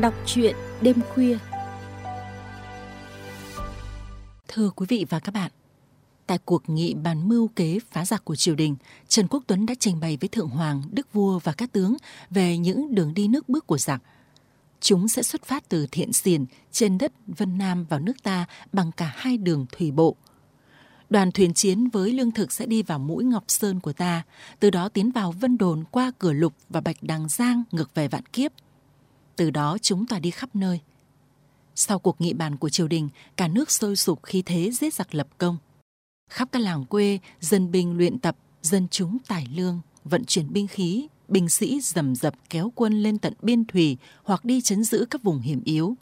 Đọc truyện đêm khuya. Thưa quý vị và các bạn, tại cuộc nghị bàn mưu kế phá giặc của triều đình, Trần Quốc Tuấn đã trình bày với Thượng Hoàng, Đức Vua và các tướng về những đường đi nước bước của giặc. Chúng sẽ xuất phát từ Thiện Xiển trên đất Vân Nam vào nước ta bằng cả hai đường thủy bộ. Đoàn thuyền chiến với lương thực sẽ đi vào mũi Ngọc Sơn của ta, từ đó tiến vào Vân Đồn qua cửa Lục và Bạch Đằng Giang ngược về Vạn Kiếp. Từ đó chúng tỏa đi khắp nơi. Sau cuộc nghị bàn của triều đình, cả nước sôi sục khi thế giết giặc lập công. Khắp các làng quê, dân binh luyện tập, dân chúng tải lương, vận chuyển binh khí, binh sĩ dầm dập kéo quân lên tận biên thủy hoặc đi chấn giữ các vùng hiểm yếu.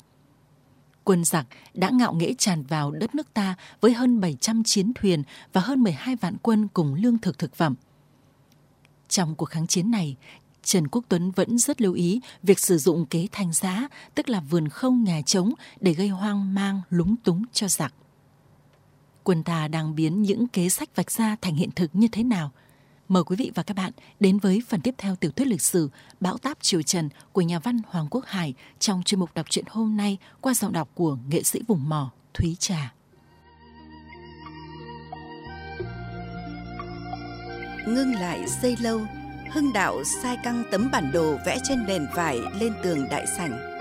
Quân giặc đã ngạo nghễ tràn vào đất nước ta với hơn 700 chiến thuyền và hơn 12 vạn quân cùng lương thực thực phẩm. Trong cuộc kháng chiến này, Trần Quốc Tuấn vẫn rất lưu ý việc sử dụng kế thanh giá, tức là vườn không nhà trống để gây hoang mang, lúng túng cho giặc. Quân ta đang biến những kế sách vạch ra thành hiện thực như thế nào? Mời quý vị và các bạn đến với phần tiếp theo tiểu thuyết lịch sử Bão táp Triều Trần của nhà văn Hoàng Quốc Hải trong chuyên mục đọc truyện hôm nay qua giọng đọc của nghệ sĩ vùng mỏ Thúy Trà. Ngưng lại dây lâu, Hưng Đạo sai căng tấm bản đồ vẽ trên nền vải lên tường đại sảnh.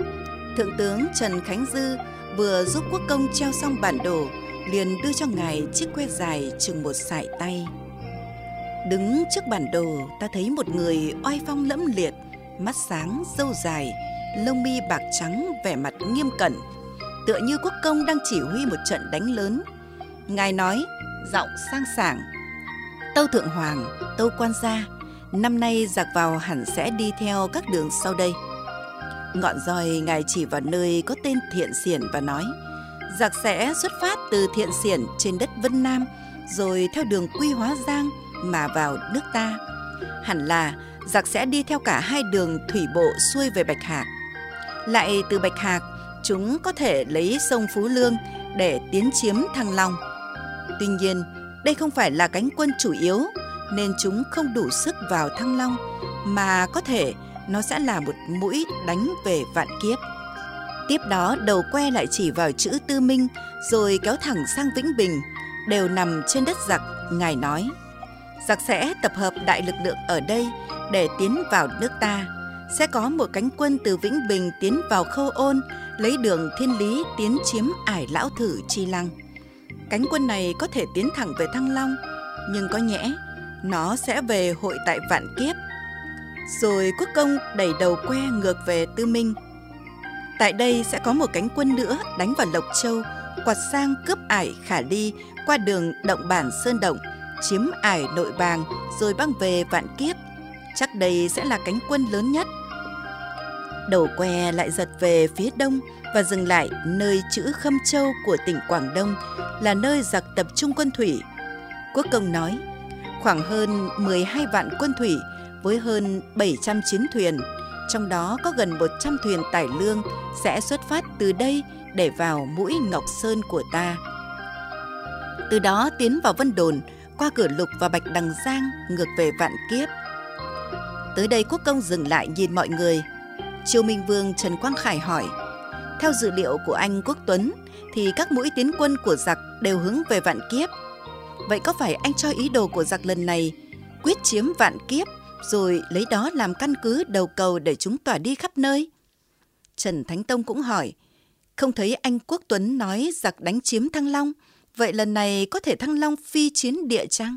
Thượng tướng Trần Khánh Dư vừa giúp quốc công treo xong bản đồ, liền đưa cho ngài chiếc que dài chừng một sải tay. Đứng trước bản đồ, ta thấy một người oai phong lẫm liệt, mắt sáng, râu dài, lông mi bạc trắng, vẻ mặt nghiêm cẩn, tựa như quốc công đang chỉ huy một trận đánh lớn. Ngài nói, giọng sang sảng, Tâu Thượng Hoàng, Tâu Quan Gia, năm nay giặc vào hẳn sẽ đi theo các đường sau đây. Ngọn roi ngài chỉ vào nơi có tên Thiện Xiển và nói, giặc sẽ xuất phát từ Thiện Xiển trên đất Vân Nam, rồi theo đường Quy Hóa Giang mà vào nước ta. Hẳn là giặc sẽ đi theo cả hai đường thủy bộ xuôi về Bạch Hạc. Lại từ Bạch Hạc, chúng có thể lấy sông Phú Lương để tiến chiếm Thăng Long. Tuy nhiên, đây không phải là cánh quân chủ yếu nên chúng không đủ sức vào Thăng Long mà có thể nó sẽ là một mũi đánh về vạn kiếp. Tiếp đó đầu que lại chỉ vào chữ Tư Minh rồi kéo thẳng sang Vĩnh Bình, đều nằm trên đất giặc, ngài nói. Giặc sẽ tập hợp đại lực lượng ở đây để tiến vào nước ta. Sẽ có một cánh quân từ Vĩnh Bình tiến vào Khâu Ôn, lấy đường Thiên Lý tiến chiếm ải lão thử Chi Lăng. Cánh quân này có thể tiến thẳng về Thăng Long, nhưng có nhẽ nó sẽ về hội tại Vạn Kiếp. Rồi quốc công đẩy đầu que ngược về Tư Minh. Tại đây sẽ có một cánh quân nữa đánh vào Lộc Châu, quạt sang cướp ải khả ly qua đường động bản Sơn Động, chiếm ải nội bàng rồi băng về Vạn Kiếp. Chắc đây sẽ là cánh quân lớn nhất. Đầu que lại giật về phía đông và dừng lại nơi chữ Khâm Châu của tỉnh Quảng Đông là nơi giặc tập trung quân thủy. Quốc công nói, khoảng hơn 12 vạn quân thủy với hơn 700 chiến thuyền, trong đó có gần 100 thuyền tải lương sẽ xuất phát từ đây để vào mũi Ngọc Sơn của ta. Từ đó tiến vào Vân Đồn, qua cửa lục và Bạch Đằng Giang ngược về Vạn Kiếp. Tới đây quốc công dừng lại nhìn mọi người. Triều Minh Vương Trần Quang Khải hỏi, theo dữ liệu của anh Quốc Tuấn thì các mũi tiến quân của giặc đều hướng về Vạn Kiếp – Vậy có phải anh cho ý đồ của giặc lần này quyết chiếm vạn kiếp rồi lấy đó làm căn cứ đầu cầu để chúng tỏa đi khắp nơi? Trần Thánh Tông cũng hỏi, không thấy anh Quốc Tuấn nói giặc đánh chiếm Thăng Long, vậy lần này có thể Thăng Long phi chiến địa chăng?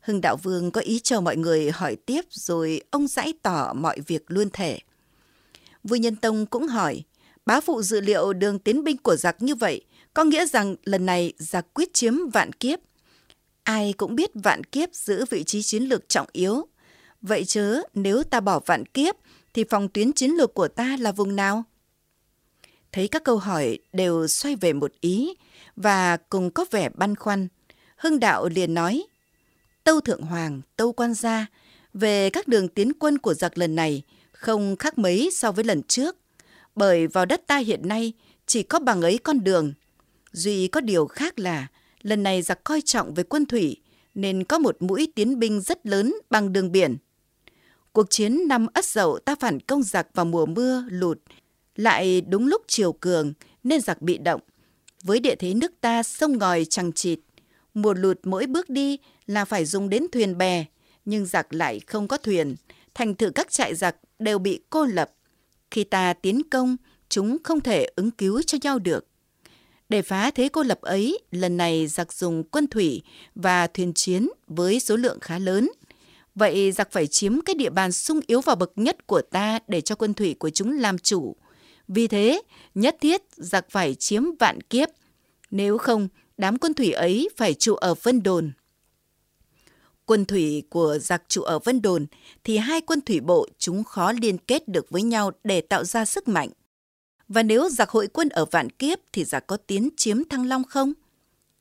Hưng Đạo Vương có ý chờ mọi người hỏi tiếp rồi ông giải tỏ mọi việc luôn thể. Vui Nhân Tông cũng hỏi, bá phụ dự liệu đường tiến binh của giặc như vậy, có nghĩa rằng lần này giặc quyết chiếm vạn kiếp – Ai cũng biết vạn kiếp giữ vị trí chiến lược trọng yếu. Vậy chớ nếu ta bỏ vạn kiếp thì phòng tuyến chiến lược của ta là vùng nào? Thấy các câu hỏi đều xoay về một ý và cùng có vẻ băn khoăn. Hưng Đạo liền nói, Tâu Thượng Hoàng, Tâu Quan Gia, về các đường tiến quân của giặc lần này không khác mấy so với lần trước. Bởi vào đất ta hiện nay chỉ có bằng ấy con đường. Duy có điều khác là lần này giặc coi trọng về quân thủy nên có một mũi tiến binh rất lớn bằng đường biển. Cuộc chiến năm Ất Dậu ta phản công giặc vào mùa mưa lụt Lại đúng lúc chiều cường nên giặc bị động. Với địa thế nước ta sông ngòi chằng chịt, mùa lụt mỗi bước đi là phải dùng đến thuyền bè, nhưng giặc lại không có thuyền, thành thử các trại giặc đều bị cô lập. Khi ta tiến công, chúng không thể ứng cứu cho nhau được. Để phá thế cô lập ấy, lần này giặc dùng quân thủy và thuyền chiến với số lượng khá lớn. Vậy giặc phải chiếm cái địa bàn sung yếu và bậc nhất của ta để cho quân thủy của chúng làm chủ. Vì thế, nhất thiết giặc phải chiếm vạn kiếp. Nếu không, đám quân thủy ấy phải trụ ở Vân Đồn. Quân thủy của giặc trụ ở Vân Đồn thì hai quân thủy bộ chúng khó liên kết được với nhau để tạo ra sức mạnh. Và nếu giặc hội quân ở Vạn Kiếp thì giặc có tiến chiếm Thăng Long không?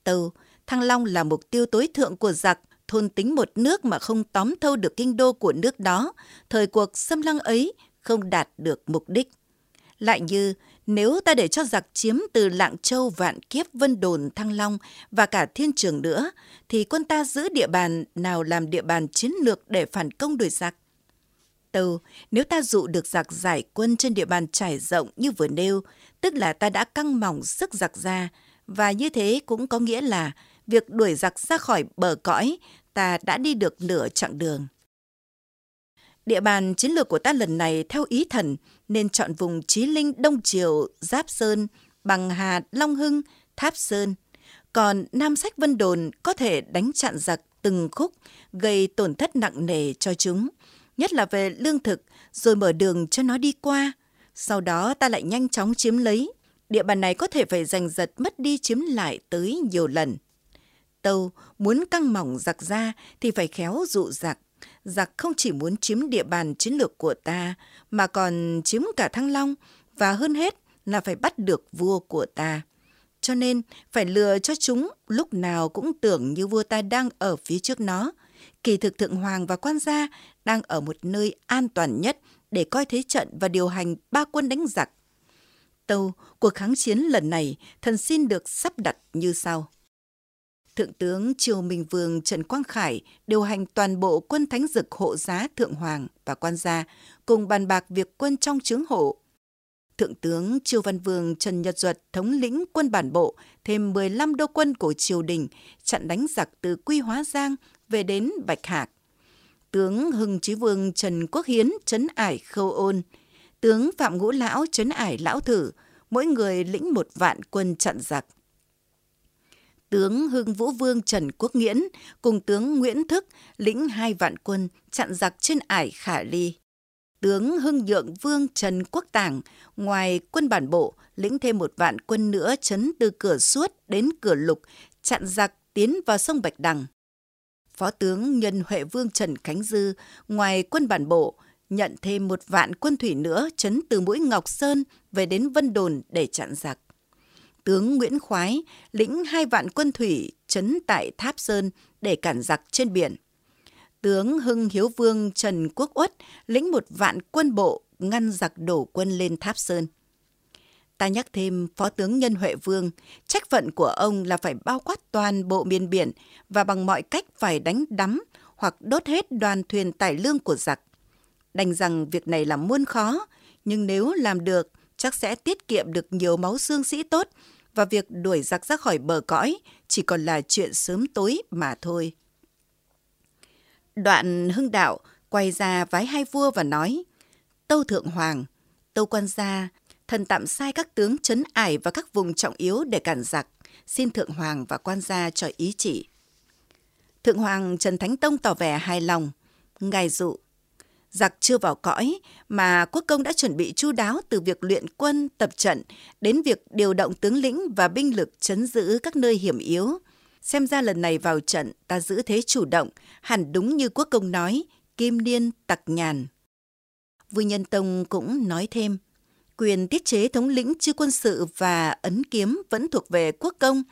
Tâu, Thăng Long là mục tiêu tối thượng của giặc, thôn tính một nước mà không tóm thâu được kinh đô của nước đó, thời cuộc xâm lăng ấy không đạt được mục đích. Lại như nếu ta để cho giặc chiếm từ Lạng Châu, Vạn Kiếp, Vân Đồn, Thăng Long và cả Thiên Trường nữa, thì quân ta giữ địa bàn nào làm địa bàn chiến lược để phản công đuổi giặc? Tâu, nếu ta dụ được giặc giải quân trên địa bàn trải rộng như vừa nêu, tức là ta đã căng mỏng sức giặc ra, và như thế cũng có nghĩa là việc đuổi giặc ra khỏi bờ cõi, ta đã đi được nửa chặng đường. Địa bàn chiến lược của ta lần này theo ý thần nên chọn vùng Chí Linh Đông Triều, Giáp Sơn, Bằng Hà, Long Hưng, Tháp Sơn. Còn Nam Sách Vân Đồn có thể đánh chặn giặc từng khúc, gây tổn thất nặng nề cho chúng, nhất là về lương thực, rồi mở đường cho nó đi qua. Sau đó ta lại nhanh chóng chiếm lấy. Địa bàn này có thể phải giành giật mất đi chiếm lại tới nhiều lần. Tâu muốn căng mỏng giặc ra thì phải khéo dụ giặc giặc không chỉ muốn chiếm địa bàn chiến lược của ta, mà còn chiếm cả Thăng Long, và hơn hết là phải bắt được vua của ta. Cho nên phải lừa cho chúng lúc nào cũng tưởng như vua ta đang ở phía trước nó. Kỳ thực thượng hoàng và quan gia đang ở một nơi an toàn nhất để coi thế trận và điều hành ba quân đánh giặc. Tâu, cuộc kháng chiến lần này thần xin được sắp đặt như sau. Thượng tướng Triều Minh Vương Trần Quang Khải điều hành toàn bộ quân thánh dực hộ giá Thượng Hoàng và quan gia cùng bàn bạc việc quân trong chướng hộ. Thượng tướng Triều Văn Vương Trần Nhật Duật thống lĩnh quân bản bộ thêm 15 đô quân của triều đình chặn đánh giặc từ Quy Hóa Giang về đến Bạch Hạc. Tướng Hưng Chí Vương Trần Quốc Hiến trấn ải Khâu Ôn, tướng Phạm Ngũ Lão trấn ải Lão Thử, mỗi người lĩnh một vạn quân chặn giặc tướng Hưng Vũ Vương Trần Quốc Nghiễn cùng tướng Nguyễn Thức lĩnh hai vạn quân chặn giặc trên ải Khả Ly. Tướng Hưng Nhượng Vương Trần Quốc Tảng ngoài quân bản bộ lĩnh thêm một vạn quân nữa chấn từ cửa suốt đến cửa lục chặn giặc tiến vào sông Bạch Đằng. Phó tướng Nhân Huệ Vương Trần Khánh Dư, ngoài quân bản bộ, nhận thêm một vạn quân thủy nữa chấn từ mũi Ngọc Sơn về đến Vân Đồn để chặn giặc tướng Nguyễn Khoái lĩnh hai vạn quân thủy chấn tại Tháp Sơn để cản giặc trên biển. Tướng Hưng Hiếu Vương Trần Quốc Uất lĩnh một vạn quân bộ ngăn giặc đổ quân lên Tháp Sơn. Ta nhắc thêm Phó tướng Nhân Huệ Vương, trách phận của ông là phải bao quát toàn bộ miền biển và bằng mọi cách phải đánh đắm hoặc đốt hết đoàn thuyền tải lương của giặc. Đành rằng việc này là muôn khó, nhưng nếu làm được, chắc sẽ tiết kiệm được nhiều máu xương sĩ tốt và việc đuổi giặc ra khỏi bờ cõi chỉ còn là chuyện sớm tối mà thôi. Đoạn hưng đạo quay ra vái hai vua và nói Tâu Thượng Hoàng, Tâu Quan Gia, thần tạm sai các tướng trấn ải và các vùng trọng yếu để cản giặc, xin Thượng Hoàng và Quan Gia cho ý chỉ. Thượng Hoàng Trần Thánh Tông tỏ vẻ hài lòng, ngài dụ giặc chưa vào cõi mà quốc công đã chuẩn bị chu đáo từ việc luyện quân tập trận đến việc điều động tướng lĩnh và binh lực chấn giữ các nơi hiểm yếu. Xem ra lần này vào trận ta giữ thế chủ động hẳn đúng như quốc công nói kim niên tặc nhàn. Vui nhân tông cũng nói thêm quyền tiết chế thống lĩnh chư quân sự và ấn kiếm vẫn thuộc về quốc công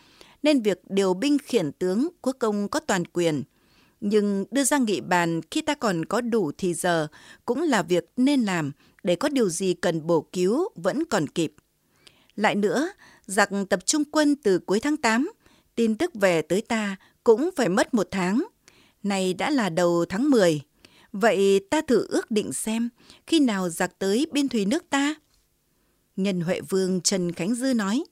nên việc điều binh khiển tướng quốc công có toàn quyền nhưng đưa ra nghị bàn khi ta còn có đủ thì giờ cũng là việc nên làm để có điều gì cần bổ cứu vẫn còn kịp. Lại nữa, giặc tập trung quân từ cuối tháng 8, tin tức về tới ta cũng phải mất một tháng. Này đã là đầu tháng 10. Vậy ta thử ước định xem khi nào giặc tới biên thùy nước ta? Nhân Huệ Vương Trần Khánh Dư nói,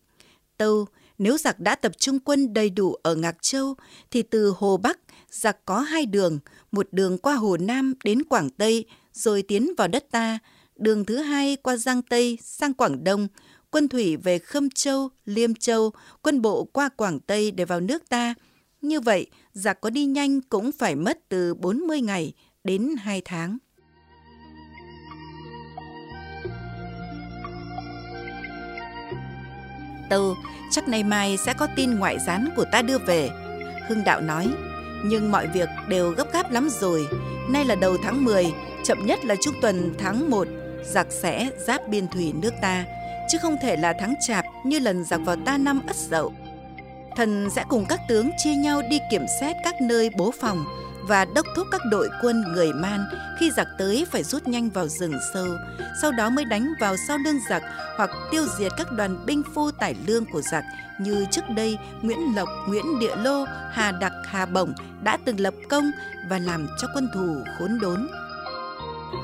Tâu, nếu giặc đã tập trung quân đầy đủ ở Ngạc Châu, thì từ Hồ Bắc, giặc có hai đường, một đường qua Hồ Nam đến Quảng Tây, rồi tiến vào đất ta, đường thứ hai qua Giang Tây sang Quảng Đông, quân thủy về Khâm Châu, Liêm Châu, quân bộ qua Quảng Tây để vào nước ta. Như vậy, giặc có đi nhanh cũng phải mất từ 40 ngày đến 2 tháng. Tâu, chắc nay mai sẽ có tin ngoại gián của ta đưa về. Hưng Đạo nói, nhưng mọi việc đều gấp gáp lắm rồi. Nay là đầu tháng 10, chậm nhất là trung tuần tháng 1, giặc sẽ giáp biên thủy nước ta, chứ không thể là tháng chạp như lần giặc vào ta năm ất dậu. Thần sẽ cùng các tướng chia nhau đi kiểm xét các nơi bố phòng, và đốc thúc các đội quân người man khi giặc tới phải rút nhanh vào rừng sâu, sau đó mới đánh vào sau lưng giặc hoặc tiêu diệt các đoàn binh phu tải lương của giặc như trước đây Nguyễn Lộc, Nguyễn Địa Lô, Hà Đặc, Hà Bổng đã từng lập công và làm cho quân thù khốn đốn.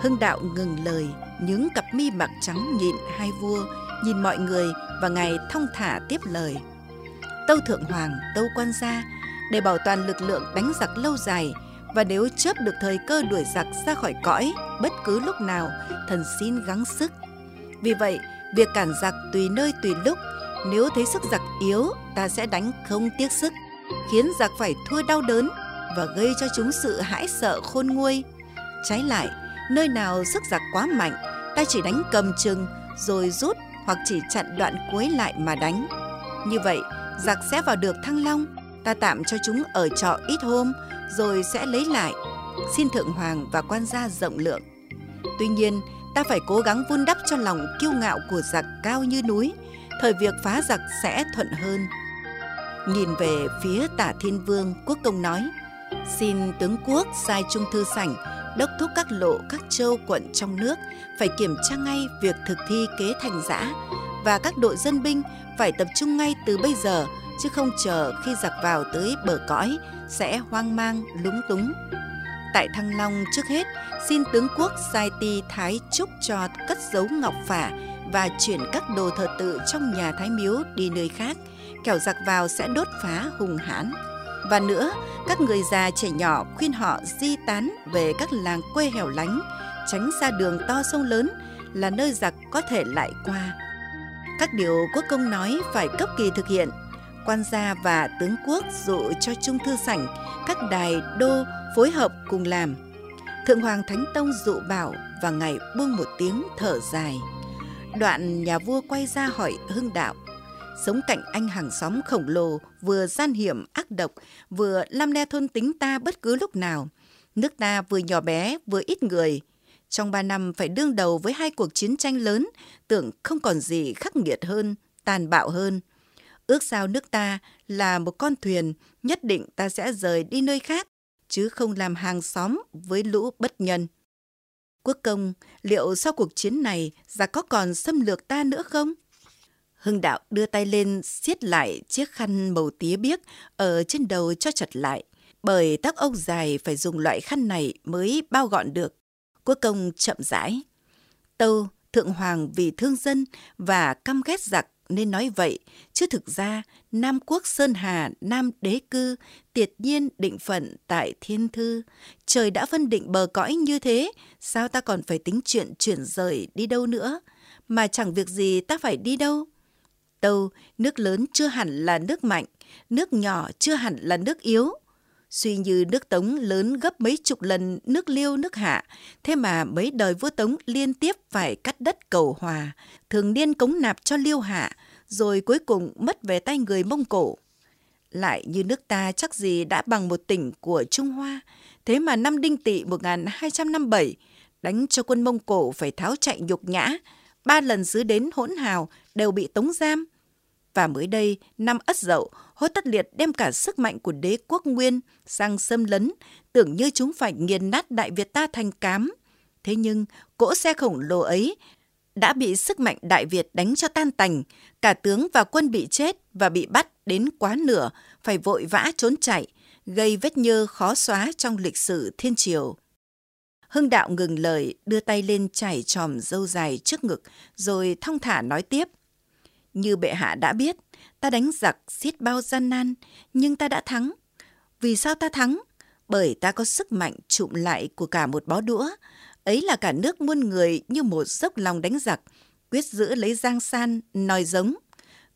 Hưng đạo ngừng lời, những cặp mi bạc trắng nhịn hai vua, nhìn mọi người và ngài thong thả tiếp lời. Tâu Thượng Hoàng, Tâu Quan Gia, để bảo toàn lực lượng đánh giặc lâu dài, và nếu chớp được thời cơ đuổi giặc ra khỏi cõi bất cứ lúc nào, thần xin gắng sức. Vì vậy, việc cản giặc tùy nơi tùy lúc, nếu thấy sức giặc yếu, ta sẽ đánh không tiếc sức, khiến giặc phải thua đau đớn và gây cho chúng sự hãi sợ khôn nguôi. Trái lại, nơi nào sức giặc quá mạnh, ta chỉ đánh cầm chừng rồi rút hoặc chỉ chặn đoạn cuối lại mà đánh. Như vậy, giặc sẽ vào được Thăng Long, ta tạm cho chúng ở trọ ít hôm rồi sẽ lấy lại. Xin Thượng Hoàng và quan gia rộng lượng. Tuy nhiên, ta phải cố gắng vun đắp cho lòng kiêu ngạo của giặc cao như núi, thời việc phá giặc sẽ thuận hơn. Nhìn về phía tả thiên vương, quốc công nói, xin tướng quốc sai trung thư sảnh, đốc thúc các lộ các châu quận trong nước phải kiểm tra ngay việc thực thi kế thành giã và các đội dân binh phải tập trung ngay từ bây giờ chứ không chờ khi giặc vào tới bờ cõi sẽ hoang mang lúng túng. Tại Thăng Long trước hết, xin tướng quốc sai ti Thái Trúc cho cất giấu ngọc phả và chuyển các đồ thờ tự trong nhà Thái Miếu đi nơi khác, kẻo giặc vào sẽ đốt phá hùng hãn. Và nữa, các người già trẻ nhỏ khuyên họ di tán về các làng quê hẻo lánh, tránh xa đường to sông lớn là nơi giặc có thể lại qua. Các điều quốc công nói phải cấp kỳ thực hiện quan gia và tướng quốc dụ cho trung thư sảnh, các đài đô phối hợp cùng làm. Thượng hoàng thánh tông dụ bảo và ngày buông một tiếng thở dài. Đoạn nhà vua quay ra hỏi hưng đạo, sống cạnh anh hàng xóm khổng lồ vừa gian hiểm ác độc, vừa lam le thôn tính ta bất cứ lúc nào. Nước ta vừa nhỏ bé, vừa ít người. Trong ba năm phải đương đầu với hai cuộc chiến tranh lớn, tưởng không còn gì khắc nghiệt hơn, tàn bạo hơn ước sao nước ta là một con thuyền, nhất định ta sẽ rời đi nơi khác, chứ không làm hàng xóm với lũ bất nhân. Quốc công, liệu sau cuộc chiến này, giặc có còn xâm lược ta nữa không? Hưng đạo đưa tay lên siết lại chiếc khăn màu tía biếc ở trên đầu cho chặt lại, bởi tóc ông dài phải dùng loại khăn này mới bao gọn được. Quốc công chậm rãi. Tâu, thượng hoàng vì thương dân và căm ghét giặc nên nói vậy, chứ thực ra Nam quốc Sơn Hà, Nam đế cư, tiệt nhiên định phận tại thiên thư. Trời đã phân định bờ cõi như thế, sao ta còn phải tính chuyện chuyển rời đi đâu nữa? Mà chẳng việc gì ta phải đi đâu. Tâu, nước lớn chưa hẳn là nước mạnh, nước nhỏ chưa hẳn là nước yếu. Suy như nước Tống lớn gấp mấy chục lần nước Liêu nước Hạ, thế mà mấy đời vua Tống liên tiếp phải cắt đất cầu hòa, thường niên cống nạp cho Liêu Hạ, rồi cuối cùng mất về tay người Mông Cổ. Lại như nước ta chắc gì đã bằng một tỉnh của Trung Hoa, thế mà năm Đinh Tỵ 1257 đánh cho quân Mông Cổ phải tháo chạy nhục nhã, ba lần sứ đến hỗn hào đều bị tống giam. Và mới đây, năm Ất Dậu, Hốt Tất Liệt đem cả sức mạnh của đế quốc Nguyên sang xâm lấn, tưởng như chúng phải nghiền nát Đại Việt ta thành cám. Thế nhưng, cỗ xe khổng lồ ấy đã bị sức mạnh Đại Việt đánh cho tan tành, cả tướng và quân bị chết và bị bắt đến quá nửa, phải vội vã trốn chạy, gây vết nhơ khó xóa trong lịch sử thiên triều. Hưng đạo ngừng lời, đưa tay lên chải tròm dâu dài trước ngực, rồi thong thả nói tiếp. Như bệ hạ đã biết, ta đánh giặc xiết bao gian nan, nhưng ta đã thắng. Vì sao ta thắng? Bởi ta có sức mạnh trụm lại của cả một bó đũa. Ấy là cả nước muôn người như một dốc lòng đánh giặc, quyết giữ lấy Giang San, nòi giống.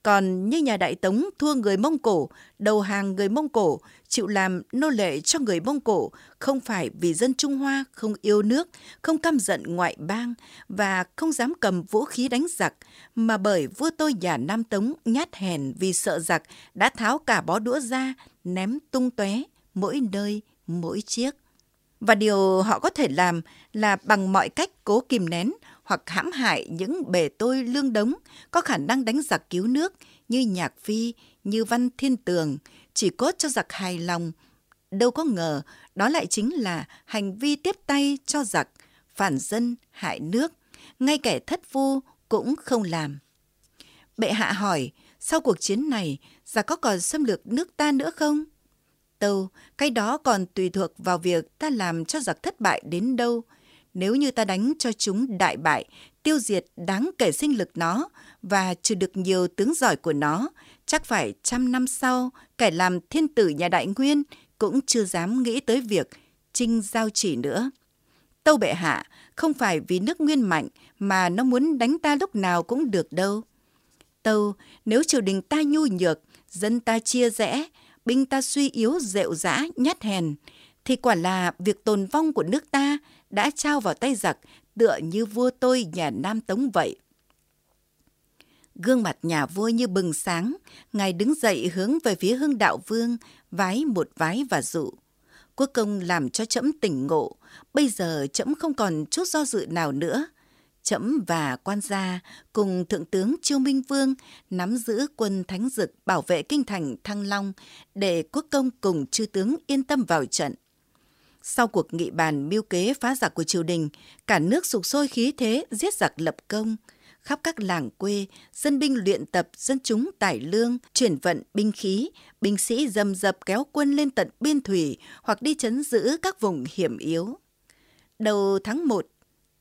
Còn như nhà Đại Tống thua người Mông Cổ, đầu hàng người Mông Cổ, chịu làm nô lệ cho người Mông Cổ, không phải vì dân Trung Hoa không yêu nước, không căm giận ngoại bang và không dám cầm vũ khí đánh giặc, mà bởi vua tôi nhà Nam Tống nhát hèn vì sợ giặc đã tháo cả bó đũa ra, ném tung tóe mỗi nơi, mỗi chiếc. Và điều họ có thể làm là bằng mọi cách cố kìm nén hoặc hãm hại những bề tôi lương đống có khả năng đánh giặc cứu nước như Nhạc Phi, như Văn Thiên Tường, chỉ cốt cho giặc hài lòng. Đâu có ngờ đó lại chính là hành vi tiếp tay cho giặc, phản dân, hại nước, ngay kẻ thất vu cũng không làm. Bệ hạ hỏi, sau cuộc chiến này, giặc có còn xâm lược nước ta nữa không? Tâu, cái đó còn tùy thuộc vào việc ta làm cho giặc thất bại đến đâu. Nếu như ta đánh cho chúng đại bại, tiêu diệt đáng kể sinh lực nó và trừ được nhiều tướng giỏi của nó, chắc phải trăm năm sau, kẻ làm thiên tử nhà đại nguyên cũng chưa dám nghĩ tới việc trinh giao chỉ nữa. Tâu bệ hạ, không phải vì nước nguyên mạnh mà nó muốn đánh ta lúc nào cũng được đâu. Tâu, nếu triều đình ta nhu nhược, dân ta chia rẽ, binh ta suy yếu rệu rã, nhát hèn, thì quả là việc tồn vong của nước ta đã trao vào tay giặc tựa như vua tôi nhà Nam Tống vậy. Gương mặt nhà vua như bừng sáng, ngài đứng dậy hướng về phía hưng đạo vương, vái một vái và dụ. Quốc công làm cho trẫm tỉnh ngộ, bây giờ trẫm không còn chút do dự nào nữa. Trẫm và quan gia cùng Thượng tướng Chiêu Minh Vương nắm giữ quân Thánh Dực bảo vệ kinh thành Thăng Long để quốc công cùng chư tướng yên tâm vào trận. Sau cuộc nghị bàn mưu kế phá giặc của triều đình, cả nước sục sôi khí thế giết giặc lập công. Khắp các làng quê, dân binh luyện tập, dân chúng tải lương, chuyển vận binh khí, binh sĩ dầm dập kéo quân lên tận biên thủy hoặc đi chấn giữ các vùng hiểm yếu. Đầu tháng 1,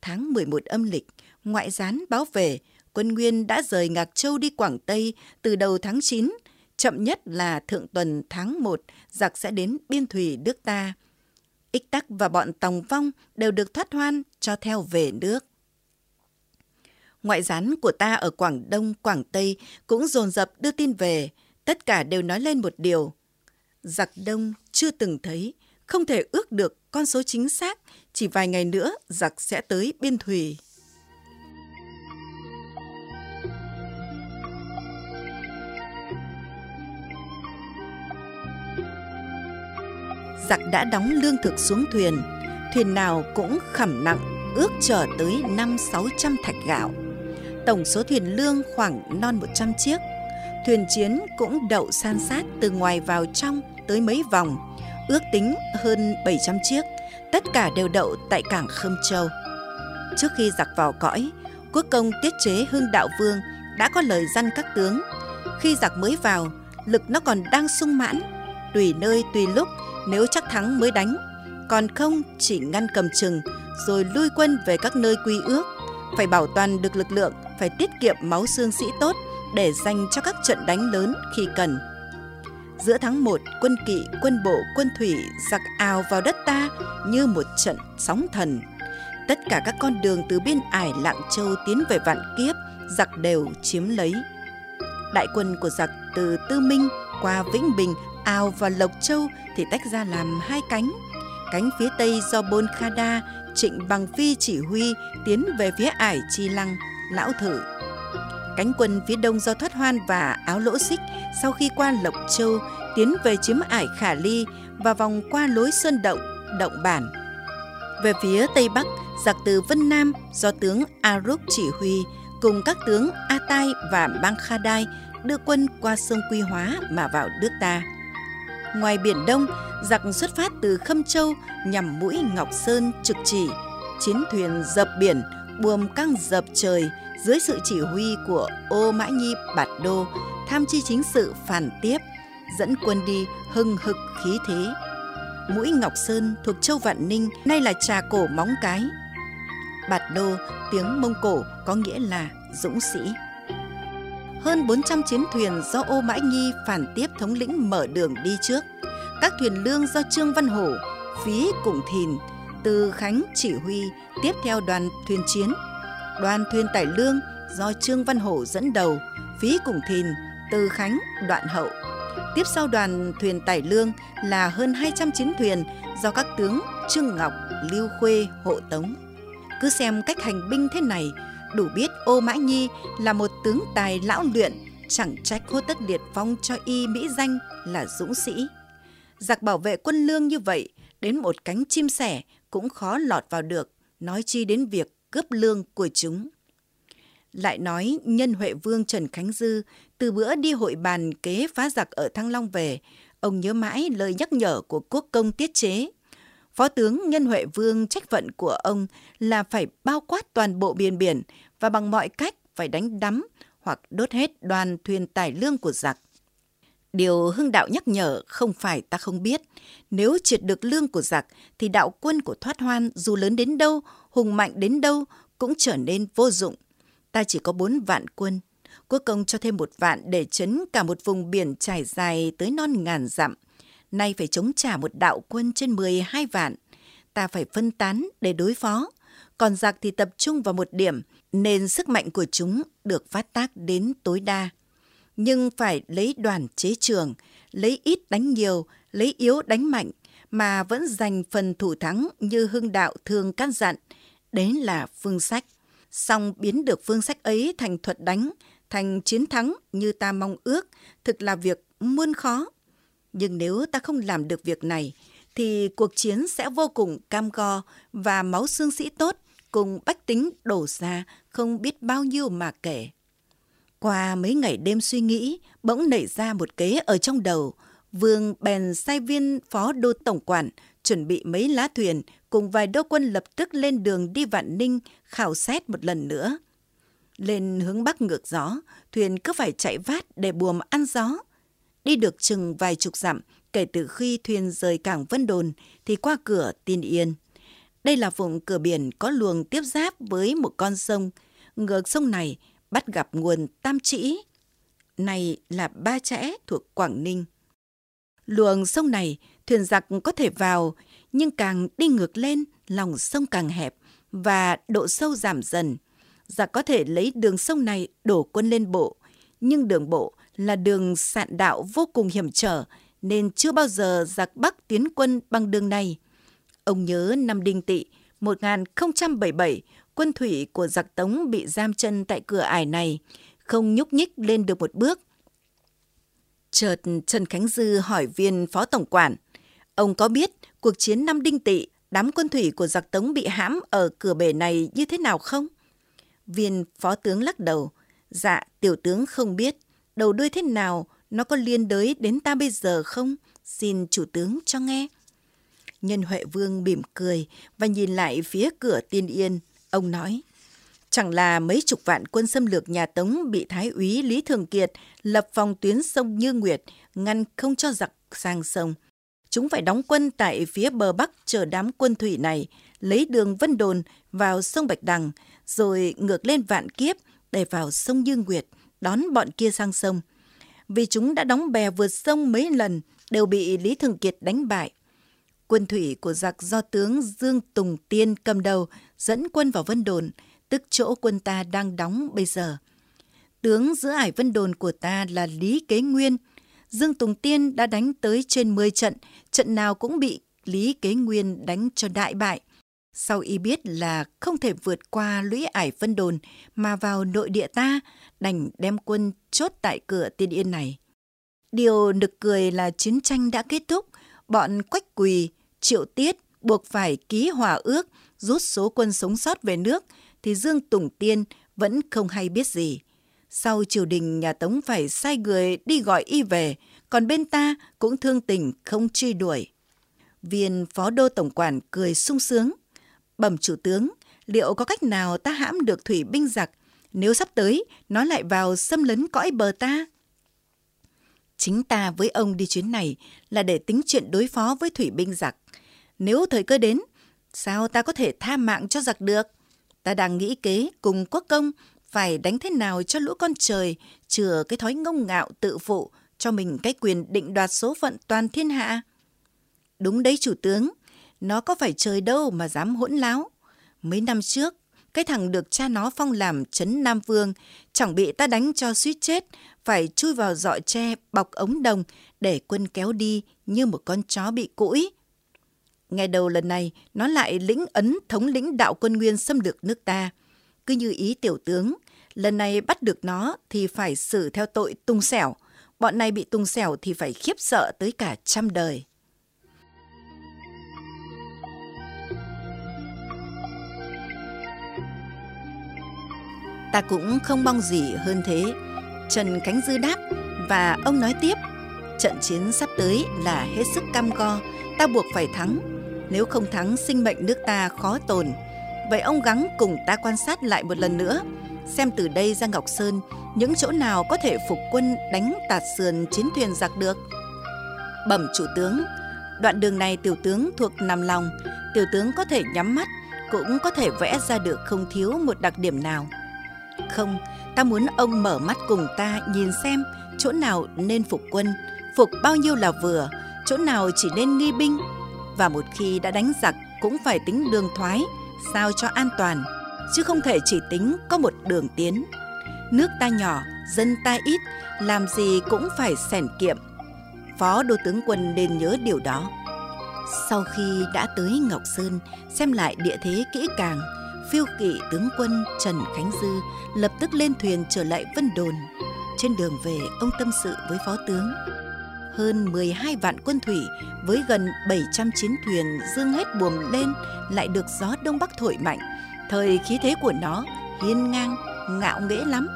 tháng 11 âm lịch, ngoại gián báo về quân Nguyên đã rời Ngạc Châu đi Quảng Tây từ đầu tháng 9, chậm nhất là thượng tuần tháng 1, giặc sẽ đến biên thủy nước ta. Ích Tắc và bọn Tòng Vong đều được thoát hoan cho theo về nước. Ngoại gián của ta ở Quảng Đông, Quảng Tây cũng dồn dập đưa tin về, tất cả đều nói lên một điều. Giặc Đông chưa từng thấy, không thể ước được con số chính xác, chỉ vài ngày nữa giặc sẽ tới biên thủy. Giặc đã đóng lương thực xuống thuyền, thuyền nào cũng khẩm nặng, ước chở tới năm sáu trăm thạch gạo. Tổng số thuyền lương khoảng non một trăm chiếc. Thuyền chiến cũng đậu san sát từ ngoài vào trong tới mấy vòng, ước tính hơn bảy trăm chiếc, tất cả đều đậu tại cảng Khâm Châu. Trước khi giặc vào cõi, quốc công tiết chế hưng đạo vương đã có lời dăn các tướng. Khi giặc mới vào, lực nó còn đang sung mãn, tùy nơi tùy lúc nếu chắc thắng mới đánh, còn không chỉ ngăn cầm chừng rồi lui quân về các nơi quy ước. Phải bảo toàn được lực lượng, phải tiết kiệm máu xương sĩ tốt để dành cho các trận đánh lớn khi cần. Giữa tháng 1, quân kỵ, quân bộ, quân thủy giặc ào vào đất ta như một trận sóng thần. Tất cả các con đường từ biên ải Lạng Châu tiến về Vạn Kiếp, giặc đều chiếm lấy. Đại quân của giặc từ Tư Minh qua Vĩnh Bình ào và Lộc Châu thì tách ra làm hai cánh. Cánh phía tây do Bôn Kha đa Trịnh Bằng Phi chỉ huy tiến về phía ải Chi Lăng, Lão Thử. Cánh quân phía đông do Thoát Hoan và Áo Lỗ Xích sau khi qua Lộc Châu tiến về chiếm ải Khả Ly và vòng qua lối Sơn Động, Động Bản. Về phía tây bắc, giặc từ Vân Nam do tướng A chỉ huy cùng các tướng A Tai và Bang Kha Đai đưa quân qua sông Quy Hóa mà vào nước ta. Ngoài Biển Đông, giặc xuất phát từ Khâm Châu nhằm mũi Ngọc Sơn trực chỉ, chiến thuyền dập biển, buồm căng dập trời dưới sự chỉ huy của Ô Mã Nhi Bạt Đô, tham chi chính sự phản tiếp, dẫn quân đi hưng hực khí thế. Mũi Ngọc Sơn thuộc châu Vạn Ninh, nay là Trà Cổ Móng Cái. Bạt Đô, tiếng Mông Cổ có nghĩa là dũng sĩ. Hơn 400 chiến thuyền do Ô Mãi Nhi phản tiếp thống lĩnh mở đường đi trước. Các thuyền lương do Trương Văn Hổ, Phí Cùng Thìn, Từ Khánh chỉ huy tiếp theo đoàn thuyền chiến. Đoàn thuyền tải lương do Trương Văn Hổ dẫn đầu, Phí Cùng Thìn, Từ Khánh, Đoạn Hậu. Tiếp sau đoàn thuyền tải lương là hơn 200 chiến thuyền do các tướng Trương Ngọc, Lưu Khuê hộ tống. Cứ xem cách hành binh thế này, đủ biết Ô Mã Nhi là một tướng tài lão luyện, chẳng trách hô tất liệt phong cho y mỹ danh là dũng sĩ. Giặc bảo vệ quân lương như vậy, đến một cánh chim sẻ cũng khó lọt vào được, nói chi đến việc cướp lương của chúng. Lại nói nhân Huệ Vương Trần Khánh Dư từ bữa đi hội bàn kế phá giặc ở Thăng Long về, ông nhớ mãi lời nhắc nhở của quốc công tiết chế. Phó tướng Nhân Huệ Vương trách phận của ông là phải bao quát toàn bộ biển biển và bằng mọi cách phải đánh đắm hoặc đốt hết đoàn thuyền tải lương của giặc. Điều hưng đạo nhắc nhở không phải ta không biết. Nếu triệt được lương của giặc thì đạo quân của thoát hoan dù lớn đến đâu, hùng mạnh đến đâu cũng trở nên vô dụng. Ta chỉ có bốn vạn quân. Quốc công cho thêm một vạn để chấn cả một vùng biển trải dài tới non ngàn dặm. Nay phải chống trả một đạo quân trên 12 vạn. Ta phải phân tán để đối phó. Còn giặc thì tập trung vào một điểm nên sức mạnh của chúng được phát tác đến tối đa nhưng phải lấy đoàn chế trường, lấy ít đánh nhiều, lấy yếu đánh mạnh, mà vẫn giành phần thủ thắng như hưng đạo thường căn dặn. Đấy là phương sách. Xong biến được phương sách ấy thành thuật đánh, thành chiến thắng như ta mong ước, thực là việc muôn khó. Nhưng nếu ta không làm được việc này, thì cuộc chiến sẽ vô cùng cam go và máu xương sĩ tốt cùng bách tính đổ ra không biết bao nhiêu mà kể. Qua mấy ngày đêm suy nghĩ, bỗng nảy ra một kế ở trong đầu. Vương bèn sai viên phó đô tổng quản chuẩn bị mấy lá thuyền cùng vài đô quân lập tức lên đường đi Vạn Ninh khảo xét một lần nữa. Lên hướng bắc ngược gió, thuyền cứ phải chạy vát để buồm ăn gió. Đi được chừng vài chục dặm, kể từ khi thuyền rời cảng Vân Đồn thì qua cửa Tiên Yên. Đây là vùng cửa biển có luồng tiếp giáp với một con sông. Ngược sông này bắt gặp nguồn Tam Trĩ, này là Ba Chẽ thuộc Quảng Ninh. Luồng sông này, thuyền giặc có thể vào, nhưng càng đi ngược lên, lòng sông càng hẹp và độ sâu giảm dần. Giặc có thể lấy đường sông này đổ quân lên bộ, nhưng đường bộ là đường sạn đạo vô cùng hiểm trở, nên chưa bao giờ giặc Bắc tiến quân bằng đường này. Ông nhớ năm Đinh Tỵ 1077, quân thủy của giặc Tống bị giam chân tại cửa ải này, không nhúc nhích lên được một bước. Chợt Trần Khánh Dư hỏi viên phó tổng quản, ông có biết cuộc chiến năm Đinh Tỵ, đám quân thủy của giặc Tống bị hãm ở cửa bể này như thế nào không? Viên phó tướng lắc đầu, dạ tiểu tướng không biết, đầu đuôi thế nào, nó có liên đới đến ta bây giờ không? Xin chủ tướng cho nghe. Nhân Huệ Vương mỉm cười và nhìn lại phía cửa tiên yên. Ông nói, chẳng là mấy chục vạn quân xâm lược nhà Tống bị Thái úy Lý Thường Kiệt lập phòng tuyến sông Như Nguyệt, ngăn không cho giặc sang sông. Chúng phải đóng quân tại phía bờ bắc chờ đám quân thủy này, lấy đường Vân Đồn vào sông Bạch Đằng, rồi ngược lên vạn kiếp để vào sông Như Nguyệt, đón bọn kia sang sông. Vì chúng đã đóng bè vượt sông mấy lần, đều bị Lý Thường Kiệt đánh bại. Quân thủy của giặc do tướng Dương Tùng Tiên cầm đầu dẫn quân vào Vân Đồn, tức chỗ quân ta đang đóng bây giờ. Tướng giữa ải Vân Đồn của ta là Lý Kế Nguyên. Dương Tùng Tiên đã đánh tới trên 10 trận, trận nào cũng bị Lý Kế Nguyên đánh cho đại bại. Sau y biết là không thể vượt qua lũy ải Vân Đồn mà vào nội địa ta, đành đem quân chốt tại cửa tiên yên này. Điều nực cười là chiến tranh đã kết thúc, bọn Quách Quỳ, Triệu Tiết buộc phải ký hòa ước rút số quân sống sót về nước thì Dương Tùng Tiên vẫn không hay biết gì. Sau triều đình nhà Tống phải sai người đi gọi y về, còn bên ta cũng thương tình không truy đuổi. Viên phó đô tổng quản cười sung sướng. Bẩm chủ tướng, liệu có cách nào ta hãm được thủy binh giặc nếu sắp tới nó lại vào xâm lấn cõi bờ ta? Chính ta với ông đi chuyến này là để tính chuyện đối phó với thủy binh giặc. Nếu thời cơ đến, sao ta có thể tha mạng cho giặc được? Ta đang nghĩ kế cùng quốc công phải đánh thế nào cho lũ con trời chừa cái thói ngông ngạo tự phụ cho mình cái quyền định đoạt số phận toàn thiên hạ. Đúng đấy chủ tướng, nó có phải trời đâu mà dám hỗn láo. Mấy năm trước, cái thằng được cha nó phong làm chấn Nam Vương, chẳng bị ta đánh cho suýt chết, phải chui vào dọi tre bọc ống đồng để quân kéo đi như một con chó bị cũi. Ngày đầu lần này, nó lại lĩnh ấn thống lĩnh đạo quân nguyên xâm lược nước ta. Cứ như ý tiểu tướng, lần này bắt được nó thì phải xử theo tội tung xẻo. Bọn này bị tung xẻo thì phải khiếp sợ tới cả trăm đời. Ta cũng không mong gì hơn thế. Trần Khánh Dư đáp và ông nói tiếp. Trận chiến sắp tới là hết sức cam go, ta buộc phải thắng. Nếu không thắng, sinh mệnh nước ta khó tồn. Vậy ông gắng cùng ta quan sát lại một lần nữa, xem từ đây ra Ngọc Sơn, những chỗ nào có thể phục quân đánh tạt sườn chiến thuyền giặc được. Bẩm chủ tướng, đoạn đường này tiểu tướng thuộc nằm lòng, tiểu tướng có thể nhắm mắt, cũng có thể vẽ ra được không thiếu một đặc điểm nào. Không, ta muốn ông mở mắt cùng ta nhìn xem chỗ nào nên phục quân, phục bao nhiêu là vừa, chỗ nào chỉ nên nghi binh. Và một khi đã đánh giặc cũng phải tính đường thoái, sao cho an toàn, chứ không thể chỉ tính có một đường tiến. Nước ta nhỏ, dân ta ít, làm gì cũng phải sẻn kiệm. Phó đô tướng quân nên nhớ điều đó. Sau khi đã tới Ngọc Sơn, xem lại địa thế kỹ càng, phiêu kỵ tướng quân Trần Khánh Dư lập tức lên thuyền trở lại Vân Đồn. Trên đường về, ông tâm sự với phó tướng. Hơn 12 vạn quân thủy với gần 700 chiến thuyền dương hết buồm lên lại được gió đông bắc thổi mạnh. Thời khí thế của nó hiên ngang, ngạo nghễ lắm.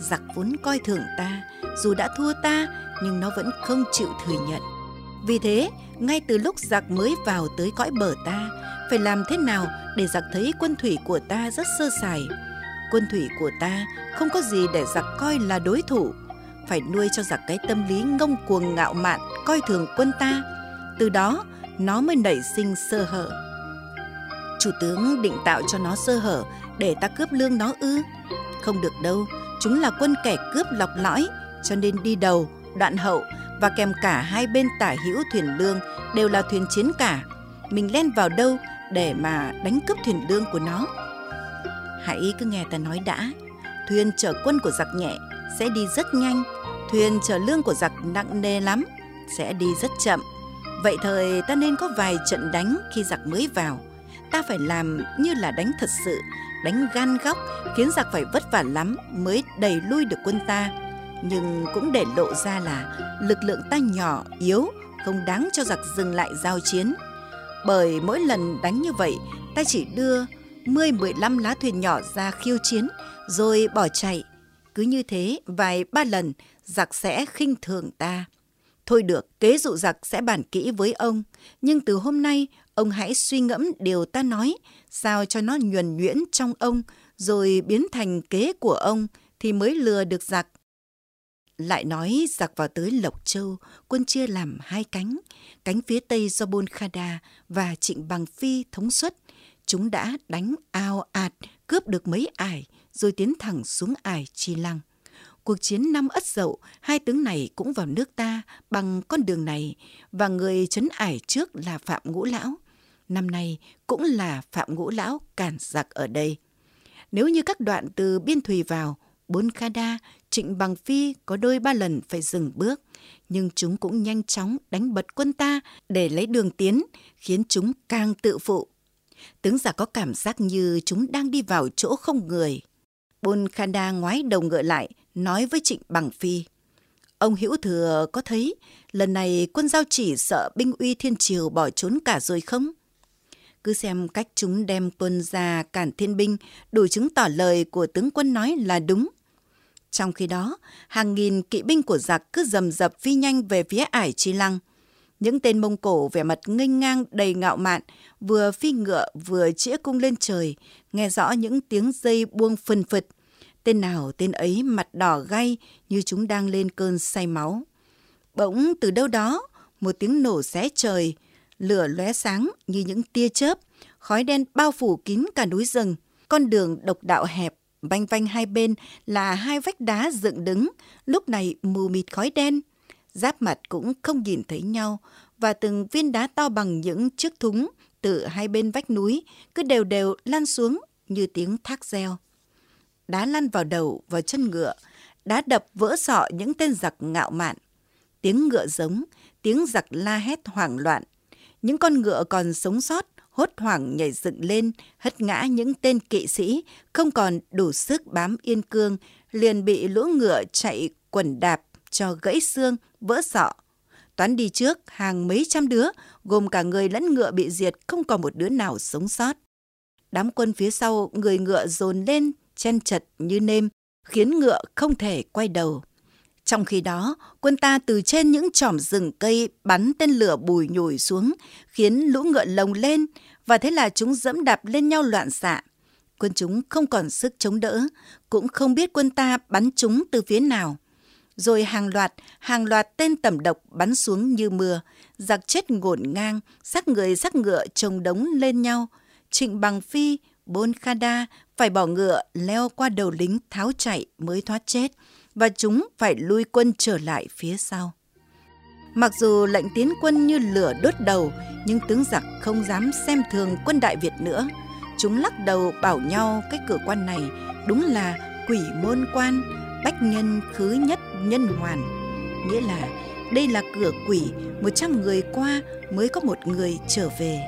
Giặc vốn coi thường ta, dù đã thua ta nhưng nó vẫn không chịu thừa nhận. Vì thế, ngay từ lúc giặc mới vào tới cõi bờ ta, phải làm thế nào để giặc thấy quân thủy của ta rất sơ sài. Quân thủy của ta không có gì để giặc coi là đối thủ, phải nuôi cho giặc cái tâm lý ngông cuồng ngạo mạn, coi thường quân ta. Từ đó, nó mới nảy sinh sơ hở. Chủ tướng định tạo cho nó sơ hở để ta cướp lương nó ư? Không được đâu, chúng là quân kẻ cướp lọc lõi, cho nên đi đầu, đoạn hậu và kèm cả hai bên tả hữu thuyền lương đều là thuyền chiến cả. Mình len vào đâu để mà đánh cướp thuyền lương của nó? Hãy cứ nghe ta nói đã. Thuyền chở quân của giặc nhẹ sẽ đi rất nhanh, thuyền chở lương của giặc nặng nề lắm, sẽ đi rất chậm. Vậy thời ta nên có vài trận đánh khi giặc mới vào. Ta phải làm như là đánh thật sự, đánh gan góc, khiến giặc phải vất vả lắm mới đẩy lui được quân ta. Nhưng cũng để lộ ra là lực lượng ta nhỏ, yếu, không đáng cho giặc dừng lại giao chiến. Bởi mỗi lần đánh như vậy, ta chỉ đưa 10-15 lá thuyền nhỏ ra khiêu chiến, rồi bỏ chạy. Cứ như thế, vài ba lần, giặc sẽ khinh thường ta. Thôi được, kế dụ giặc sẽ bàn kỹ với ông. Nhưng từ hôm nay, ông hãy suy ngẫm điều ta nói, sao cho nó nhuần nhuyễn trong ông, rồi biến thành kế của ông, thì mới lừa được giặc. Lại nói giặc vào tới Lộc Châu, quân chia làm hai cánh. Cánh phía Tây do Bôn Khada và Trịnh Bằng Phi thống suất. Chúng đã đánh ao ạt, cướp được mấy ải, rồi tiến thẳng xuống ải Chi Lăng. Cuộc chiến năm Ất Dậu, hai tướng này cũng vào nước ta bằng con đường này, và người chấn ải trước là Phạm Ngũ Lão. Năm nay cũng là Phạm Ngũ Lão cản giặc ở đây. Nếu như các đoạn từ biên thùy vào, Bốn Khada, Trịnh Bằng Phi có đôi ba lần phải dừng bước, nhưng chúng cũng nhanh chóng đánh bật quân ta để lấy đường tiến, khiến chúng càng tự phụ. Tướng giả có cảm giác như chúng đang đi vào chỗ không người. Bôn Khanda ngoái đầu ngựa lại, nói với Trịnh Bằng Phi. Ông Hữu Thừa có thấy lần này quân giao chỉ sợ binh uy thiên triều bỏ trốn cả rồi không? Cứ xem cách chúng đem quân ra cản thiên binh, đủ chứng tỏ lời của tướng quân nói là đúng. Trong khi đó, hàng nghìn kỵ binh của giặc cứ rầm rập phi nhanh về phía ải Chi Lăng. Những tên Mông Cổ vẻ mặt nghênh ngang đầy ngạo mạn, vừa phi ngựa vừa chĩa cung lên trời, nghe rõ những tiếng dây buông phân phật. Tên nào tên ấy mặt đỏ gay như chúng đang lên cơn say máu. Bỗng từ đâu đó, một tiếng nổ xé trời, lửa lóe sáng như những tia chớp, khói đen bao phủ kín cả núi rừng. Con đường độc đạo hẹp, Banh vanh hai bên là hai vách đá dựng đứng, lúc này mù mịt khói đen. Giáp mặt cũng không nhìn thấy nhau, và từng viên đá to bằng những chiếc thúng từ hai bên vách núi cứ đều đều lăn xuống như tiếng thác reo. Đá lăn vào đầu, vào chân ngựa, đá đập vỡ sọ những tên giặc ngạo mạn. Tiếng ngựa giống, tiếng giặc la hét hoảng loạn. Những con ngựa còn sống sót, hốt hoảng nhảy dựng lên, hất ngã những tên kỵ sĩ, không còn đủ sức bám yên cương, liền bị lũ ngựa chạy quần đạp cho gãy xương, vỡ sọ. Toán đi trước, hàng mấy trăm đứa, gồm cả người lẫn ngựa bị diệt, không còn một đứa nào sống sót. Đám quân phía sau, người ngựa dồn lên, chen chật như nêm, khiến ngựa không thể quay đầu. Trong khi đó, quân ta từ trên những chòm rừng cây bắn tên lửa bùi nhùi xuống, khiến lũ ngựa lồng lên, và thế là chúng dẫm đạp lên nhau loạn xạ. Quân chúng không còn sức chống đỡ, cũng không biết quân ta bắn chúng từ phía nào. Rồi hàng loạt, hàng loạt tên tẩm độc bắn xuống như mưa, giặc chết ngổn ngang, xác người xác ngựa chồng đống lên nhau. Trịnh Bằng Phi, Bôn Khada phải bỏ ngựa leo qua đầu lính tháo chạy mới thoát chết và chúng phải lui quân trở lại phía sau. Mặc dù lệnh tiến quân như lửa đốt đầu, nhưng tướng giặc không dám xem thường quân Đại Việt nữa. Chúng lắc đầu bảo nhau cái cửa quan này đúng là quỷ môn quan, bách nhân khứ nhất nhân hoàn. Nghĩa là đây là cửa quỷ, một trăm người qua mới có một người trở về.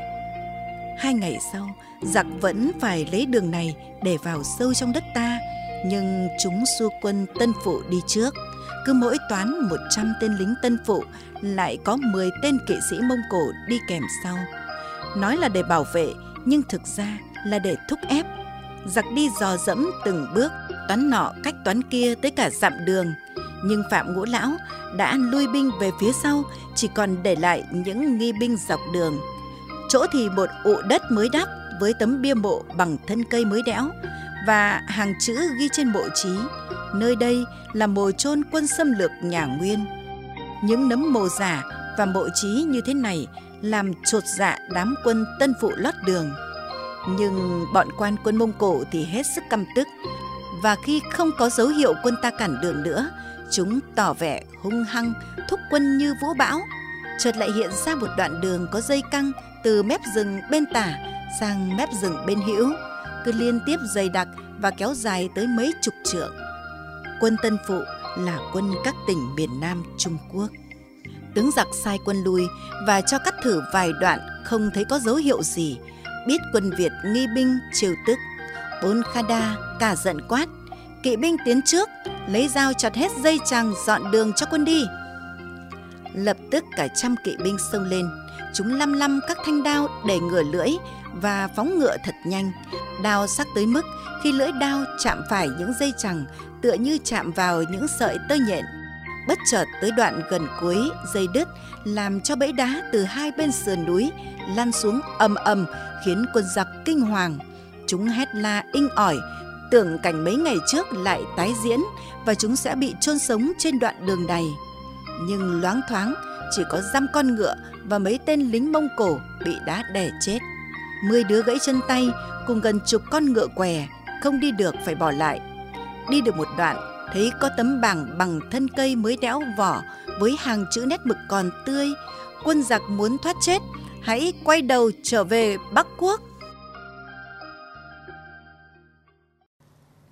Hai ngày sau, giặc vẫn phải lấy đường này để vào sâu trong đất ta, nhưng chúng xua quân tân phụ đi trước. Cứ mỗi toán 100 tên lính tân phụ lại có 10 tên kỵ sĩ Mông Cổ đi kèm sau. Nói là để bảo vệ, nhưng thực ra là để thúc ép. Giặc đi dò dẫm từng bước, toán nọ cách toán kia tới cả dặm đường. Nhưng Phạm Ngũ Lão đã lui binh về phía sau, chỉ còn để lại những nghi binh dọc đường. Chỗ thì một ụ đất mới đắp với tấm bia mộ bằng thân cây mới đẽo và hàng chữ ghi trên bộ trí nơi đây là mồ chôn quân xâm lược nhà Nguyên. Những nấm mồ giả và mộ trí như thế này làm chột dạ đám quân tân phụ lót đường. Nhưng bọn quan quân Mông Cổ thì hết sức căm tức và khi không có dấu hiệu quân ta cản đường nữa, chúng tỏ vẻ hung hăng, thúc quân như vũ bão. Chợt lại hiện ra một đoạn đường có dây căng từ mép rừng bên tả sang mép rừng bên hữu, cứ liên tiếp dày đặc và kéo dài tới mấy chục trượng. Quân Tân Phụ là quân các tỉnh miền Nam Trung Quốc. Tướng giặc sai quân lui và cho cắt thử vài đoạn không thấy có dấu hiệu gì. Biết quân Việt nghi binh trêu tức. Bốn Khada cả giận quát. Kỵ binh tiến trước, lấy dao chặt hết dây chằng dọn đường cho quân đi. Lập tức cả trăm kỵ binh xông lên. Chúng lăm lăm các thanh đao để ngửa lưỡi và phóng ngựa thật nhanh. Đao sắc tới mức khi lưỡi đao chạm phải những dây chằng tựa như chạm vào những sợi tơ nhện. Bất chợt tới đoạn gần cuối dây đứt làm cho bẫy đá từ hai bên sườn núi lăn xuống ầm ầm khiến quân giặc kinh hoàng. Chúng hét la inh ỏi, tưởng cảnh mấy ngày trước lại tái diễn và chúng sẽ bị chôn sống trên đoạn đường này. Nhưng loáng thoáng chỉ có dăm con ngựa và mấy tên lính Mông Cổ bị đá đè chết. Mười đứa gãy chân tay cùng gần chục con ngựa què không đi được phải bỏ lại. Đi được một đoạn, thấy có tấm bảng bằng thân cây mới đẽo vỏ với hàng chữ nét mực còn tươi. Quân giặc muốn thoát chết, hãy quay đầu trở về Bắc Quốc.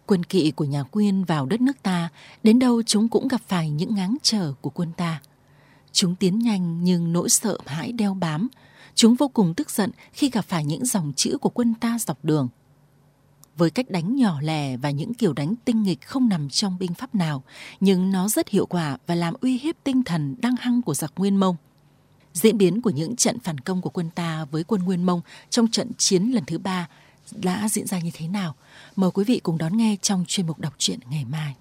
Quân kỵ của nhà Quyên vào đất nước ta, đến đâu chúng cũng gặp phải những ngáng trở của quân ta. Chúng tiến nhanh nhưng nỗi sợ hãi đeo bám. Chúng vô cùng tức giận khi gặp phải những dòng chữ của quân ta dọc đường – với cách đánh nhỏ lẻ và những kiểu đánh tinh nghịch không nằm trong binh pháp nào, nhưng nó rất hiệu quả và làm uy hiếp tinh thần đăng hăng của giặc Nguyên Mông. Diễn biến của những trận phản công của quân ta với quân Nguyên Mông trong trận chiến lần thứ ba đã diễn ra như thế nào? Mời quý vị cùng đón nghe trong chuyên mục đọc truyện ngày mai.